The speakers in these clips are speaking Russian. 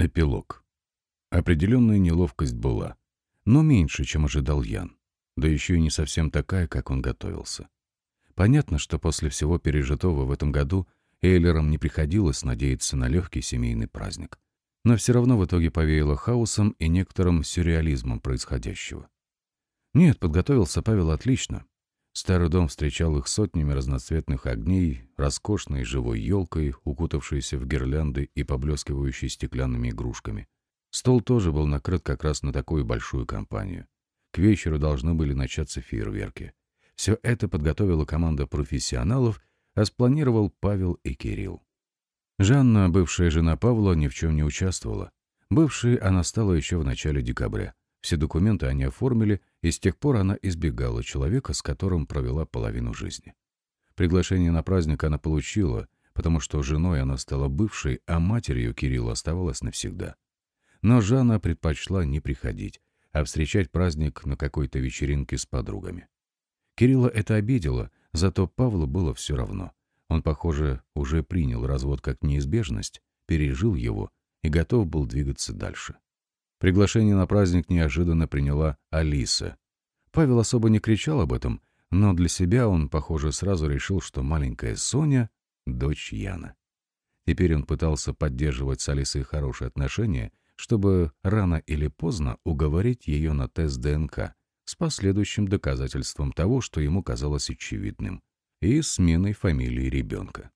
Эпилог. Определенная неловкость была, но меньше, чем ожидал Ян, да еще и не совсем такая, как он готовился. Понятно, что после всего пережитого в этом году Эйлерам не приходилось надеяться на легкий семейный праздник, но все равно в итоге повеяло хаосом и некоторым сюрреализмом происходящего. Нет, подготовился Павел отлично. Старый дом встречал их сотнями разноцветных огней, роскошной живой елкой, укутавшейся в гирлянды и поблескивающей стеклянными игрушками. Стол тоже был накрыт как раз на такую большую компанию. К вечеру должны были начаться фейерверки. Все это подготовила команда профессионалов, а спланировал Павел и Кирилл. Жанна, бывшая жена Павла, ни в чем не участвовала. Бывшей она стала еще в начале декабря. Все документы они оформили, и с тех пор она избегала человека, с которым провела половину жизни. Приглашение на праздник она получила, потому что женой она стала бывшей, а матерью Кирилла оставалась навсегда. Но Жанна предпочла не приходить, а встречать праздник на какой-то вечеринке с подругами. Кирилла это обидело, зато Павлу было все равно. Он, похоже, уже принял развод как неизбежность, пережил его и готов был двигаться дальше. Приглашение на праздник неожиданно приняла Алиса. Павел особо не кричал об этом, но для себя он, похоже, сразу решил, что маленькая Соня — дочь Яна. Теперь он пытался поддерживать с Алисой хорошие отношения, чтобы рано или поздно уговорить ее на тест ДНК с последующим доказательством того, что ему казалось очевидным, и сменой фамилии ребенка.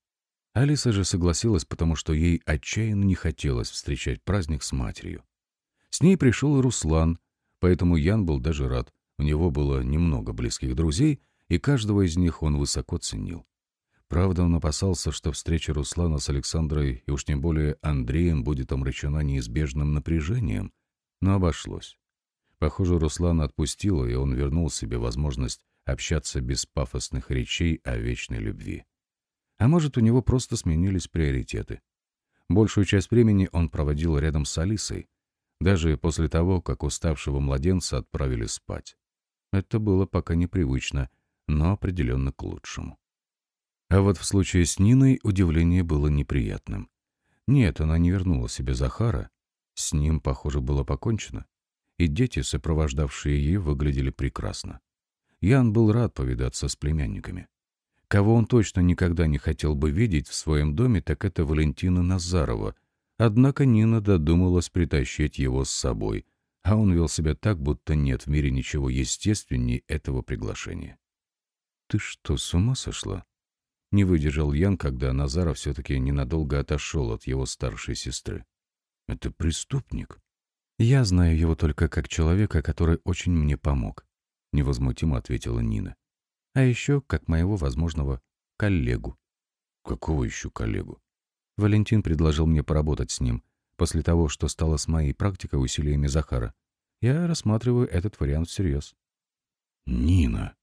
Алиса же согласилась, потому что ей отчаянно не хотелось встречать праздник с матерью. С ней пришел и Руслан, поэтому Ян был даже рад. У него было немного близких друзей, и каждого из них он высоко ценил. Правда, он опасался, что встреча Руслана с Александрой и уж тем более Андреем будет омрачена неизбежным напряжением, но обошлось. Похоже, Руслана отпустила, и он вернул себе возможность общаться без пафосных речей о вечной любви. А может, у него просто сменились приоритеты. Большую часть времени он проводил рядом с Алисой, даже после того, как уставшего младенца отправили спать. Это было пока непривычно, но определенно к лучшему. А вот в случае с Ниной удивление было неприятным. Нет, она не вернула себе Захара. С ним, похоже, было покончено. И дети, сопровождавшие ее, выглядели прекрасно. Ян был рад повидаться с племянниками. Кого он точно никогда не хотел бы видеть в своем доме, так это Валентина Назарова, Однако Нина додумалась притащить его с собой, а он вел себя так, будто нет в мире ничего естественнее этого приглашения. «Ты что, с ума сошла?» Не выдержал Ян, когда Назаров все-таки ненадолго отошел от его старшей сестры. «Это преступник». «Я знаю его только как человека, который очень мне помог», — невозмутимо ответила Нина. «А еще как моего возможного коллегу». «Какого еще коллегу?» Валентин предложил мне поработать с ним, после того, что стало с моей практикой усилиями Захара. Я рассматриваю этот вариант всерьез. «Нина!»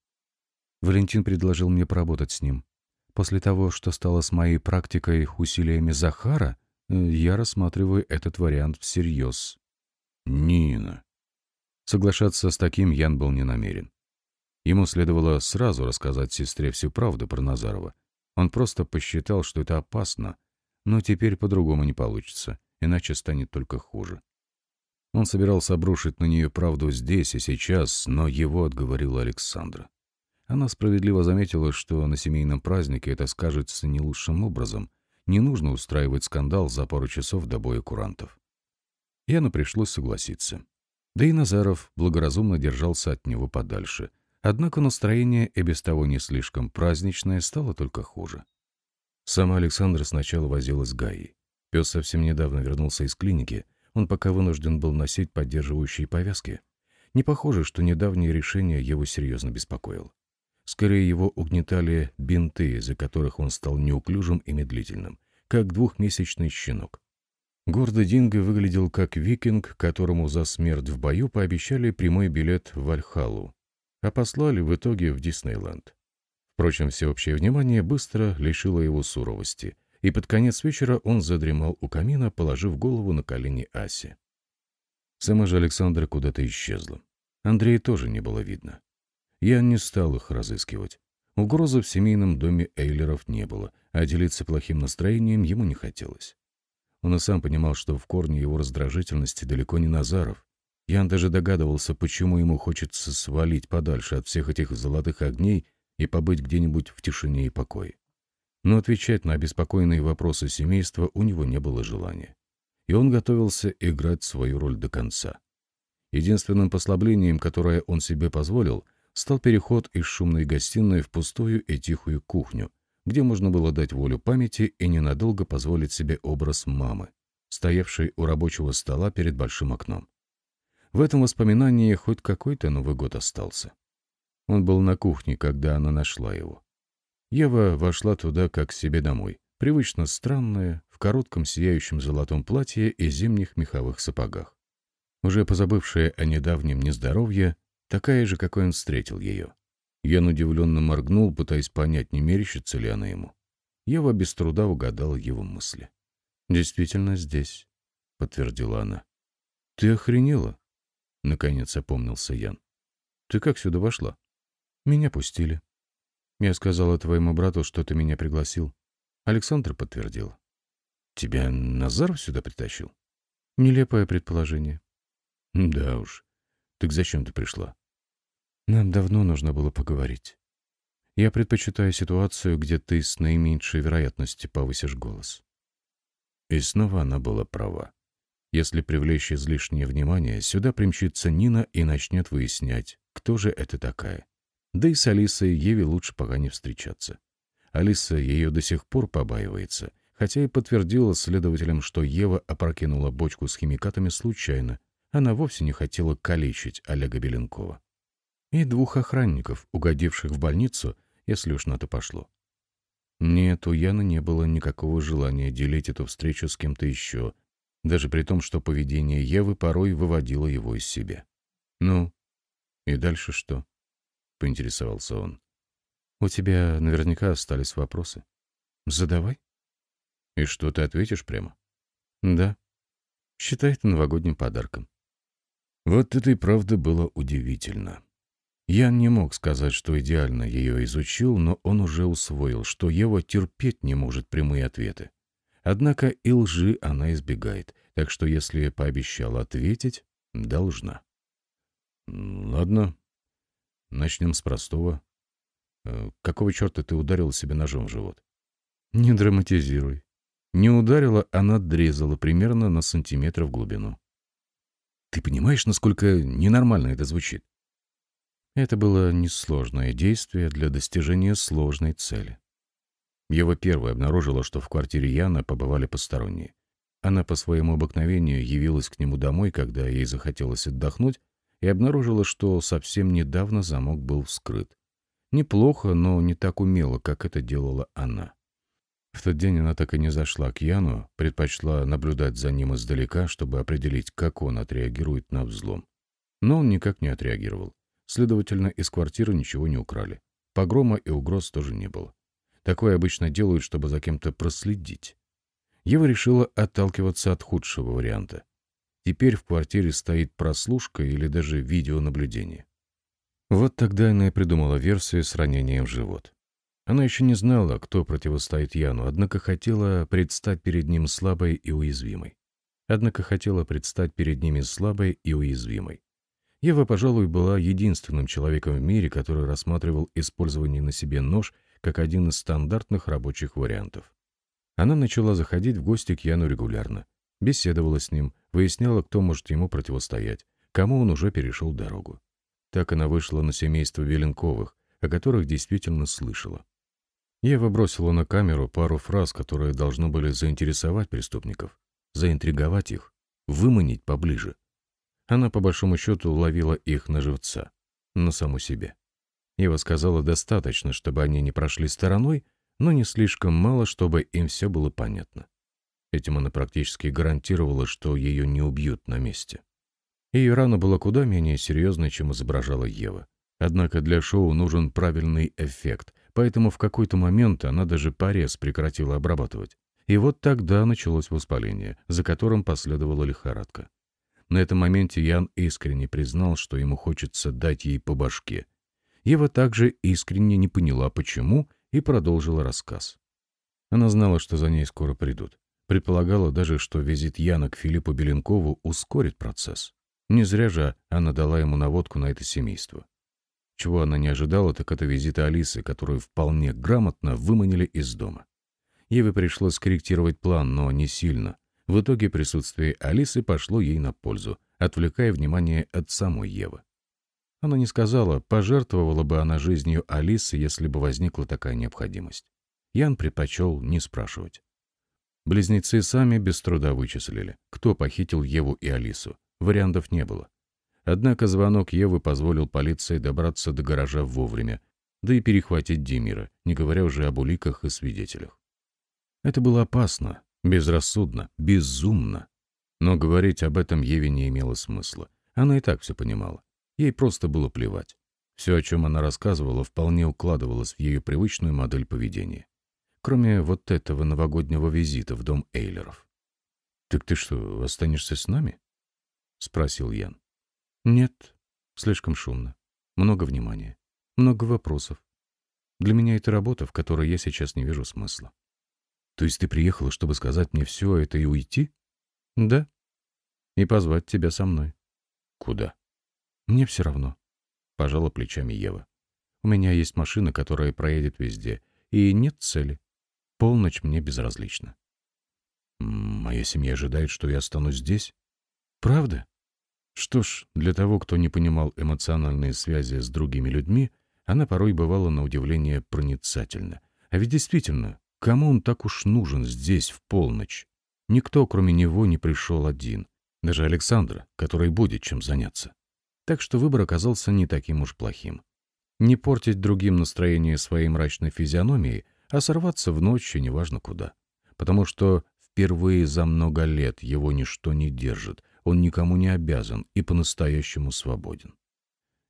Валентин предложил мне поработать с ним. После того, что стало с моей практикой усилиями Захара, э, я рассматриваю этот вариант всерьез. «Нина!» Соглашаться с таким Ян был не намерен. Ему следовало сразу рассказать сестре всю правду про Назарова. Он просто посчитал, что это опасно — но теперь по-другому не получится, иначе станет только хуже. Он собирался обрушить на нее правду здесь и сейчас, но его отговорила Александра. Она справедливо заметила, что на семейном празднике это скажется не лучшим образом. Не нужно устраивать скандал за пару часов до боя курантов. Яну пришлось согласиться. Да и Назаров благоразумно держался от него подальше. Однако настроение и без того не слишком праздничное стало только хуже. Сама Александра сначала возилась с Гаей. Пес совсем недавно вернулся из клиники, он пока вынужден был носить поддерживающие повязки. Не похоже, что недавнее решение его серьезно беспокоило. Скорее его угнетали бинты, из-за которых он стал неуклюжим и медлительным, как двухмесячный щенок. Гордый Динго выглядел как викинг, которому за смерть в бою пообещали прямой билет в Вальхаллу, а послали в итоге в Диснейленд. Впрочем, всеобщее внимание быстро лишило его суровости, и под конец вечера он задремал у камина, положив голову на колени Аси. Сама же Александра куда-то исчезла. Андрея тоже не было видно. Я не стал их разыскивать. Угрозы в семейном доме Эйлеров не было, а делиться плохим настроением ему не хотелось. Он и сам понимал, что в корне его раздражительности далеко не Назаров. Ян даже догадывался, почему ему хочется свалить подальше от всех этих золотых огней и побыть где-нибудь в тишине и покое. Но отвечать на обеспокоенные вопросы семейства у него не было желания. И он готовился играть свою роль до конца. Единственным послаблением, которое он себе позволил, стал переход из шумной гостиной в пустую и тихую кухню, где можно было дать волю памяти и ненадолго позволить себе образ мамы, стоявшей у рабочего стола перед большим окном. В этом воспоминании хоть какой-то Новый год остался. Он был на кухне, когда она нашла его. Ева вошла туда как к себе домой, привычно странная, в коротком сияющем золотом платье и зимних меховых сапогах. Уже позабывшая о недавнем нездоровье, такая же, какой он встретил ее. Ян удивленно моргнул, пытаясь понять, не мерещится ли она ему. Ева без труда угадала его мысли. «Действительно здесь», — подтвердила она. «Ты охренела?» — наконец опомнился Ян. «Ты как сюда вошла?» «Меня пустили. Я сказала твоему брату, что ты меня пригласил. Александр подтвердил. Тебя Назаров сюда притащил? Нелепое предположение. Да уж. Так зачем ты пришла? Нам давно нужно было поговорить. Я предпочитаю ситуацию, где ты с наименьшей вероятностью повысишь голос. И снова она была права. Если привлечь излишнее внимание, сюда примчится Нина и начнет выяснять, кто же это такая. Да и с Алисой Еве лучше пока не встречаться. Алиса ее до сих пор побаивается, хотя и подтвердила следователям, что Ева опрокинула бочку с химикатами случайно. Она вовсе не хотела калечить Олега Беленкова. И двух охранников, угодивших в больницу, если уж на то пошло. Нет, у Яны не было никакого желания делить эту встречу с кем-то еще, даже при том, что поведение Евы порой выводило его из себя. Ну, и дальше что? — поинтересовался он. «У тебя наверняка остались вопросы. Задавай». «И что, ты ответишь прямо?» «Да. Считай это новогодним подарком». Вот это и правда было удивительно. Ян не мог сказать, что идеально ее изучил, но он уже усвоил, что Ева терпеть не может прямые ответы. Однако и лжи она избегает, так что если пообещала ответить, должна. «Ладно, Начнем с простого. Э, какого черта ты ударила себе ножом в живот? Не драматизируй. Не ударила, а надрезала примерно на сантиметр в глубину. Ты понимаешь, насколько ненормально это звучит? Это было несложное действие для достижения сложной цели. Ева первая обнаружила, что в квартире Яна побывали посторонние. Она по своему обыкновению явилась к нему домой, когда ей захотелось отдохнуть, и обнаружила, что совсем недавно замок был вскрыт. Неплохо, но не так умело, как это делала она. В тот день она так и не зашла к Яну, предпочла наблюдать за ним издалека, чтобы определить, как он отреагирует на взлом. Но он никак не отреагировал. Следовательно, из квартиры ничего не украли. Погрома и угроз тоже не было. Такое обычно делают, чтобы за кем-то проследить. Ева решила отталкиваться от худшего варианта. Теперь в квартире стоит прослушка или даже видеонаблюдение. Вот тогда она и придумала версию с ранением в живот. Она еще не знала, кто противостоит Яну, однако хотела предстать перед ним слабой и уязвимой. Однако хотела предстать перед ними слабой и уязвимой. Ева, пожалуй, была единственным человеком в мире, который рассматривал использование на себе нож как один из стандартных рабочих вариантов. Она начала заходить в гости к Яну регулярно, беседовала с ним, выясняла, кто может ему противостоять, кому он уже перешел дорогу. Так она вышла на семейство Веленковых, о которых действительно слышала. Ева бросила на камеру пару фраз, которые должны были заинтересовать преступников, заинтриговать их, выманить поближе. Она, по большому счету, ловила их на живца, на саму себе. Ева сказала достаточно, чтобы они не прошли стороной, но не слишком мало, чтобы им все было понятно. Этим она практически гарантировала, что ее не убьют на месте. Ее рана была куда менее серьезной, чем изображала Ева. Однако для шоу нужен правильный эффект, поэтому в какой-то момент она даже порез прекратила обрабатывать. И вот тогда началось воспаление, за которым последовала лихорадка. На этом моменте Ян искренне признал, что ему хочется дать ей по башке. Ева также искренне не поняла, почему, и продолжила рассказ. Она знала, что за ней скоро придут Предполагала даже, что визит Яна к Филиппу Беленкову ускорит процесс. Не зря же она дала ему наводку на это семейство. Чего она не ожидала, так это визита Алисы, которую вполне грамотно выманили из дома. Еве пришлось скорректировать план, но не сильно. В итоге присутствие Алисы пошло ей на пользу, отвлекая внимание от самой Евы. Она не сказала, пожертвовала бы она жизнью Алисы, если бы возникла такая необходимость. Ян предпочел не спрашивать. Близнецы сами без труда вычислили, кто похитил Еву и Алису. Вариантов не было. Однако звонок Евы позволил полиции добраться до гаража вовремя, да и перехватить Димира, не говоря уже об уликах и свидетелях. Это было опасно, безрассудно, безумно. Но говорить об этом Еве не имело смысла. Она и так все понимала. Ей просто было плевать. Все, о чем она рассказывала, вполне укладывалось в ее привычную модель поведения. Кроме вот этого новогоднего визита в дом Эйлеров. «Так ты что, останешься с нами?» — спросил Ян. «Нет, слишком шумно. Много внимания. Много вопросов. Для меня это работа, в которой я сейчас не вижу смысла». «То есть ты приехала, чтобы сказать мне все это и уйти?» «Да. И позвать тебя со мной». «Куда?» «Мне все равно», — пожала плечами Ева. «У меня есть машина, которая проедет везде, и нет цели. Полночь мне безразлична». «Моя семья ожидает, что я останусь здесь?» «Правда?» Что ж, для того, кто не понимал эмоциональные связи с другими людьми, она порой бывала на удивление проницательна. А ведь действительно, кому он так уж нужен здесь в полночь? Никто, кроме него, не пришел один. Даже Александра, который будет чем заняться так что выбор оказался не таким уж плохим. Не портить другим настроение своей мрачной физиономией, а сорваться в ночь и неважно куда. Потому что впервые за много лет его ничто не держит, он никому не обязан и по-настоящему свободен.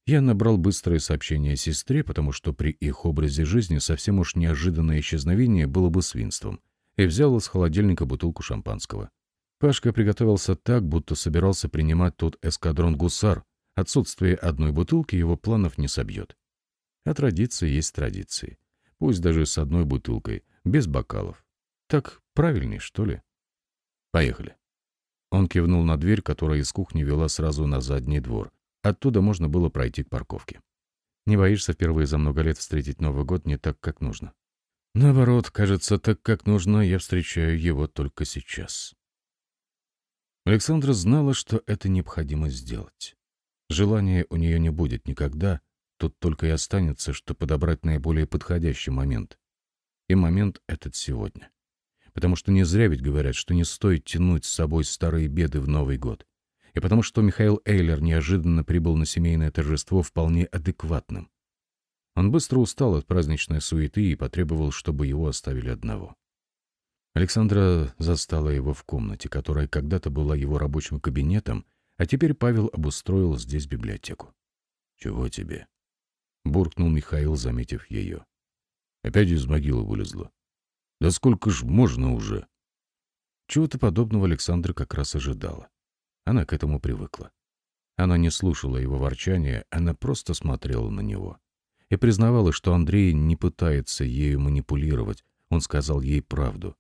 Я набрал быстрое сообщение сестре, потому что при их образе жизни совсем уж неожиданное исчезновение было бы свинством, и взял из холодильника бутылку шампанского. Пашка приготовился так, будто собирался принимать тут эскадрон гусар, Отсутствие одной бутылки его планов не собьет. А традиции есть традиции. Пусть даже с одной бутылкой, без бокалов. Так правильней, что ли? Поехали. Он кивнул на дверь, которая из кухни вела сразу на задний двор. Оттуда можно было пройти к парковке. Не боишься впервые за много лет встретить Новый год не так, как нужно? Наоборот, кажется, так, как нужно, я встречаю его только сейчас. Александра знала, что это необходимо сделать. Желания у нее не будет никогда, тут только и останется, что подобрать наиболее подходящий момент. И момент этот сегодня. Потому что не зря ведь говорят, что не стоит тянуть с собой старые беды в Новый год. И потому что Михаил Эйлер неожиданно прибыл на семейное торжество вполне адекватным. Он быстро устал от праздничной суеты и потребовал, чтобы его оставили одного. Александра застала его в комнате, которая когда-то была его рабочим кабинетом, а теперь Павел обустроил здесь библиотеку. «Чего тебе?» — буркнул Михаил, заметив ее. Опять из могилы вылезла. «Да сколько ж можно уже?» Чего-то подобного Александра как раз ожидала. Она к этому привыкла. Она не слушала его ворчания, она просто смотрела на него. И признавала, что Андрей не пытается ею манипулировать, он сказал ей правду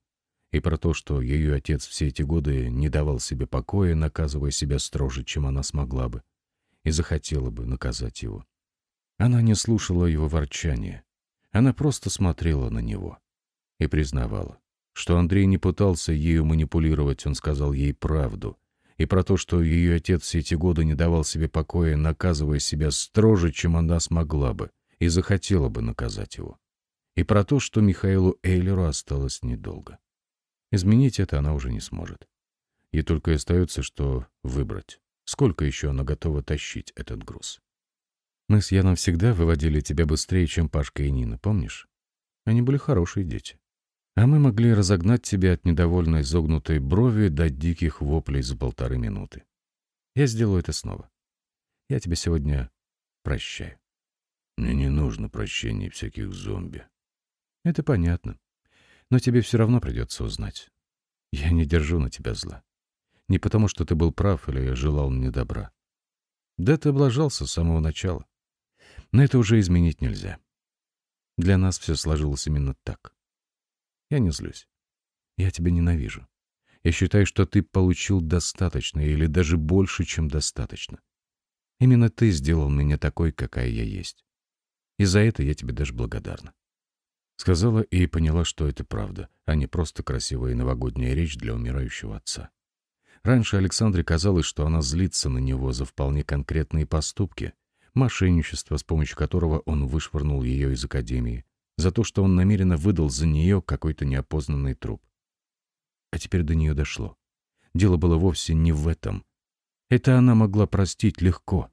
и про то, что ее отец все эти годы не давал себе покоя, наказывая себя строже, чем она смогла бы, и захотела бы наказать его. Она не слушала его ворчания, она просто смотрела на него и признавала, что Андрей не пытался ею манипулировать, он сказал ей правду, и про то, что ее отец все эти годы не давал себе покоя, наказывая себя строже, чем она смогла бы, и захотела бы наказать его, и про то, что Михаилу Эйлеру осталось недолго. Изменить это она уже не сможет. Ей только и остается, что выбрать, сколько еще она готова тащить этот груз. Мы с Яном всегда выводили тебя быстрее, чем Пашка и Нина, помнишь? Они были хорошие дети. А мы могли разогнать тебя от недовольной изогнутой брови до диких воплей за полторы минуты. Я сделаю это снова. Я тебя сегодня прощаю. Мне не нужно прощения всяких зомби. Это понятно. Но тебе все равно придется узнать. Я не держу на тебя зла. Не потому, что ты был прав или желал мне добра. Да ты облажался с самого начала. Но это уже изменить нельзя. Для нас все сложилось именно так. Я не злюсь. Я тебя ненавижу. Я считаю, что ты получил достаточно или даже больше, чем достаточно. Именно ты сделал меня такой, какая я есть. И за это я тебе даже благодарна. Сказала и поняла, что это правда, а не просто красивая новогодняя речь для умирающего отца. Раньше Александре казалось, что она злится на него за вполне конкретные поступки, мошенничество, с помощью которого он вышвырнул ее из академии, за то, что он намеренно выдал за нее какой-то неопознанный труп. А теперь до нее дошло. Дело было вовсе не в этом. Это она могла простить легко.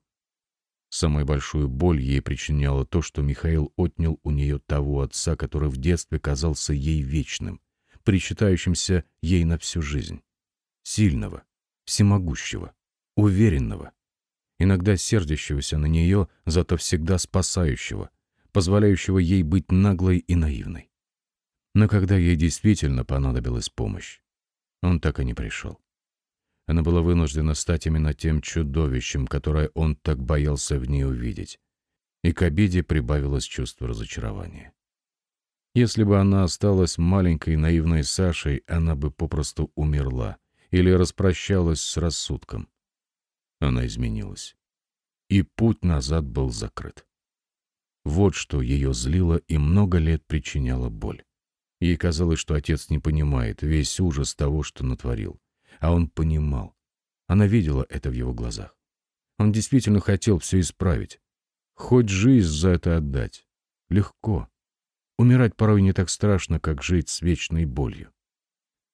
Самую большую боль ей причиняло то, что Михаил отнял у нее того отца, который в детстве казался ей вечным, причитающимся ей на всю жизнь. Сильного, всемогущего, уверенного, иногда сердящегося на нее, зато всегда спасающего, позволяющего ей быть наглой и наивной. Но когда ей действительно понадобилась помощь, он так и не пришел. Она была вынуждена стать именно тем чудовищем, которое он так боялся в ней увидеть. И к обиде прибавилось чувство разочарования. Если бы она осталась маленькой наивной Сашей, она бы попросту умерла или распрощалась с рассудком. Она изменилась. И путь назад был закрыт. Вот что ее злило и много лет причиняло боль. Ей казалось, что отец не понимает весь ужас того, что натворил. А он понимал. Она видела это в его глазах. Он действительно хотел все исправить. Хоть жизнь за это отдать. Легко. Умирать порой не так страшно, как жить с вечной болью.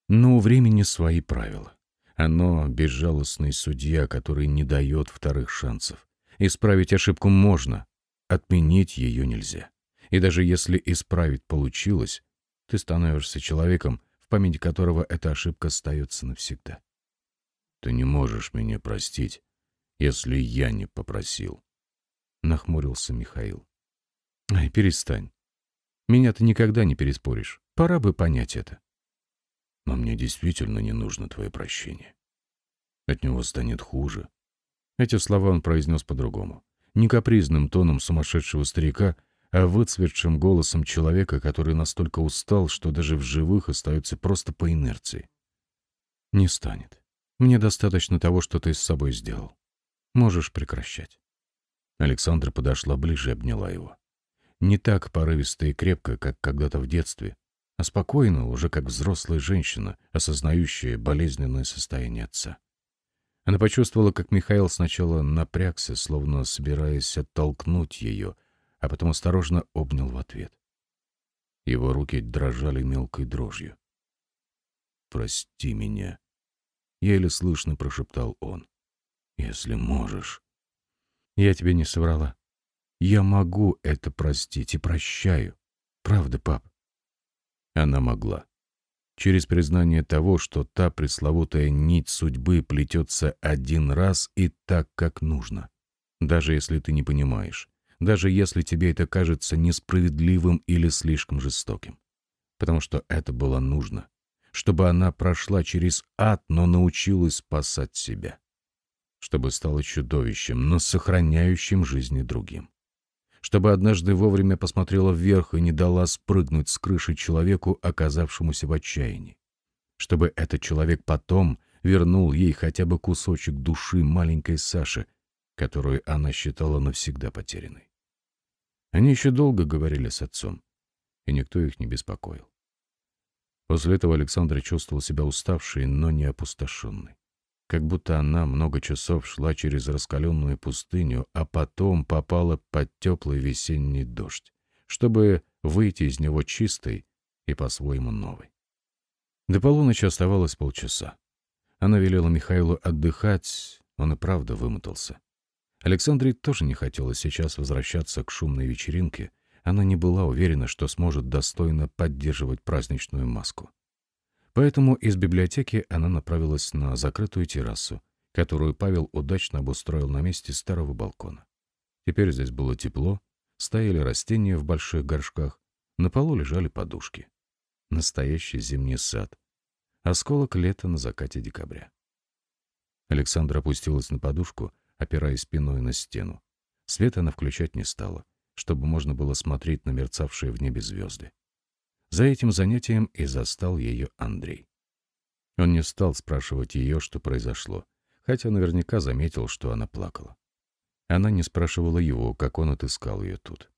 Но у времени свои правила. Оно — безжалостный судья, который не дает вторых шансов. Исправить ошибку можно, отменить ее нельзя. И даже если исправить получилось, ты становишься человеком, памяти которого эта ошибка остается навсегда. «Ты не можешь меня простить, если я не попросил», — нахмурился Михаил. «Ай, перестань. Меня ты никогда не переспоришь. Пора бы понять это». «Но мне действительно не нужно твое прощение. От него станет хуже». Эти слова он произнес по-другому. Не капризным тоном сумасшедшего старика, а выцветшим голосом человека, который настолько устал, что даже в живых остается просто по инерции. «Не станет. Мне достаточно того, что ты с собой сделал. Можешь прекращать». Александра подошла ближе и обняла его. Не так порывисто и крепко, как когда-то в детстве, а спокойно, уже как взрослая женщина, осознающая болезненное состояние отца. Она почувствовала, как Михаил сначала напрягся, словно собираясь оттолкнуть ее, а потом осторожно обнял в ответ. Его руки дрожали мелкой дрожью. «Прости меня», — еле слышно прошептал он. «Если можешь». «Я тебе не соврала. Я могу это простить и прощаю. Правда, пап?» Она могла. Через признание того, что та пресловутая нить судьбы плетется один раз и так, как нужно. Даже если ты не понимаешь, даже если тебе это кажется несправедливым или слишком жестоким. Потому что это было нужно, чтобы она прошла через ад, но научилась спасать себя. Чтобы стала чудовищем, но сохраняющим жизни другим. Чтобы однажды вовремя посмотрела вверх и не дала спрыгнуть с крыши человеку, оказавшемуся в отчаянии. Чтобы этот человек потом вернул ей хотя бы кусочек души маленькой Саши, которую она считала навсегда потерянной. Они еще долго говорили с отцом, и никто их не беспокоил. После этого Александра чувствовал себя уставшей, но не опустошенной. Как будто она много часов шла через раскаленную пустыню, а потом попала под теплый весенний дождь, чтобы выйти из него чистой и по-своему новой. До полуночи оставалось полчаса. Она велела Михаилу отдыхать, он и правда вымотался. Александре тоже не хотелось сейчас возвращаться к шумной вечеринке. Она не была уверена, что сможет достойно поддерживать праздничную маску. Поэтому из библиотеки она направилась на закрытую террасу, которую Павел удачно обустроил на месте старого балкона. Теперь здесь было тепло, стояли растения в больших горшках, на полу лежали подушки. Настоящий зимний сад. Осколок лета на закате декабря. Александра опустилась на подушку опираясь спиной на стену. Свет она включать не стала, чтобы можно было смотреть на мерцавшие в небе звезды. За этим занятием и застал ее Андрей. Он не стал спрашивать ее, что произошло, хотя наверняка заметил, что она плакала. Она не спрашивала его, как он отыскал ее тут.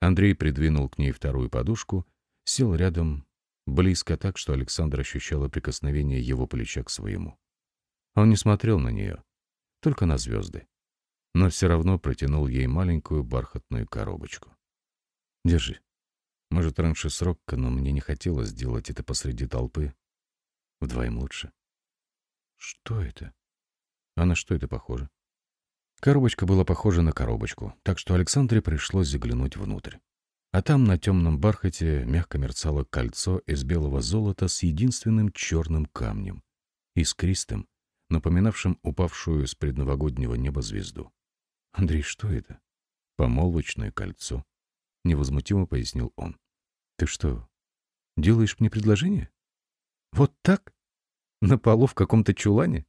Андрей придвинул к ней вторую подушку, сел рядом, близко так, что Александр ощущала прикосновение его плеча к своему. Он не смотрел на нее, только на звезды, но все равно протянул ей маленькую бархатную коробочку. «Держи. Может, раньше срока, но мне не хотелось сделать это посреди толпы. Вдвоем лучше». «Что это?» «А на что это похоже?» Коробочка была похожа на коробочку, так что Александре пришлось заглянуть внутрь. А там на темном бархате мягко мерцало кольцо из белого золота с единственным черным камнем, искристым, напоминавшим упавшую с предновогоднего неба звезду. «Андрей, что это?» «Помолвочное кольцо», — невозмутимо пояснил он. «Ты что, делаешь мне предложение? Вот так? На полу в каком-то чулане?»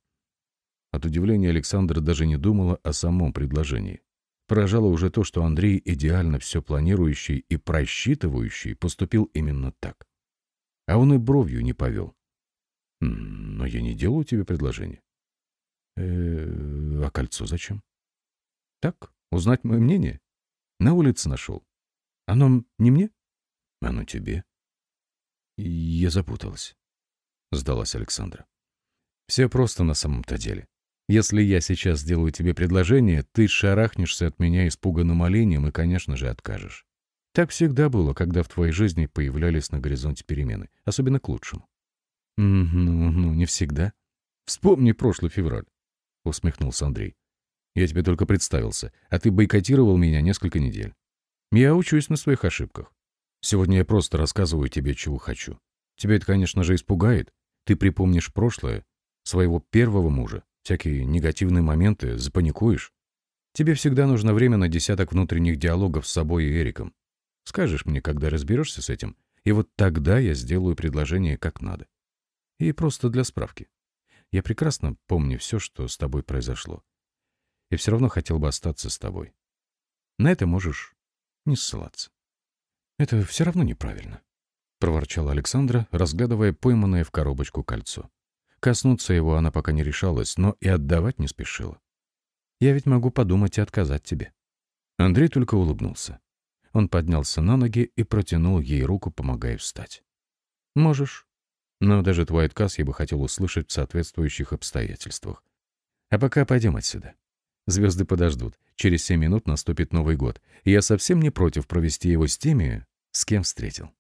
От удивления Александра даже не думала о самом предложении. Поражало уже то, что Андрей, идеально все планирующий и просчитывающий, поступил именно так. А он и бровью не повел. «Но я не делаю тебе предложение». «Э, «А кольцо зачем?» «Так, узнать мое мнение. На улице нашел. Оно не мне?» «Оно тебе». «Я запуталась», — сдалась Александра. «Все просто на самом-то деле. Если я сейчас сделаю тебе предложение, ты шарахнешься от меня испуганным оленем и, конечно же, откажешь. Так всегда было, когда в твоей жизни появлялись на горизонте перемены, особенно к лучшему. «Ну, ну, не всегда. Вспомни прошлый февраль», — усмехнулся Андрей. «Я тебе только представился, а ты бойкотировал меня несколько недель. Я учусь на своих ошибках. Сегодня я просто рассказываю тебе, чего хочу. Тебя это, конечно же, испугает. Ты припомнишь прошлое, своего первого мужа, всякие негативные моменты, запаникуешь. Тебе всегда нужно время на десяток внутренних диалогов с собой и Эриком. Скажешь мне, когда разберешься с этим, и вот тогда я сделаю предложение как надо. И просто для справки. Я прекрасно помню все, что с тобой произошло. И все равно хотел бы остаться с тобой. На это можешь не ссылаться. Это все равно неправильно, — проворчала Александра, разглядывая пойманное в коробочку кольцо. Коснуться его она пока не решалась, но и отдавать не спешила. «Я ведь могу подумать и отказать тебе». Андрей только улыбнулся. Он поднялся на ноги и протянул ей руку, помогая встать. «Можешь. Но даже твой отказ я бы хотел услышать в соответствующих обстоятельствах. А пока пойдем отсюда. Звезды подождут. Через семь минут наступит Новый год, и я совсем не против провести его с теми, с кем встретил».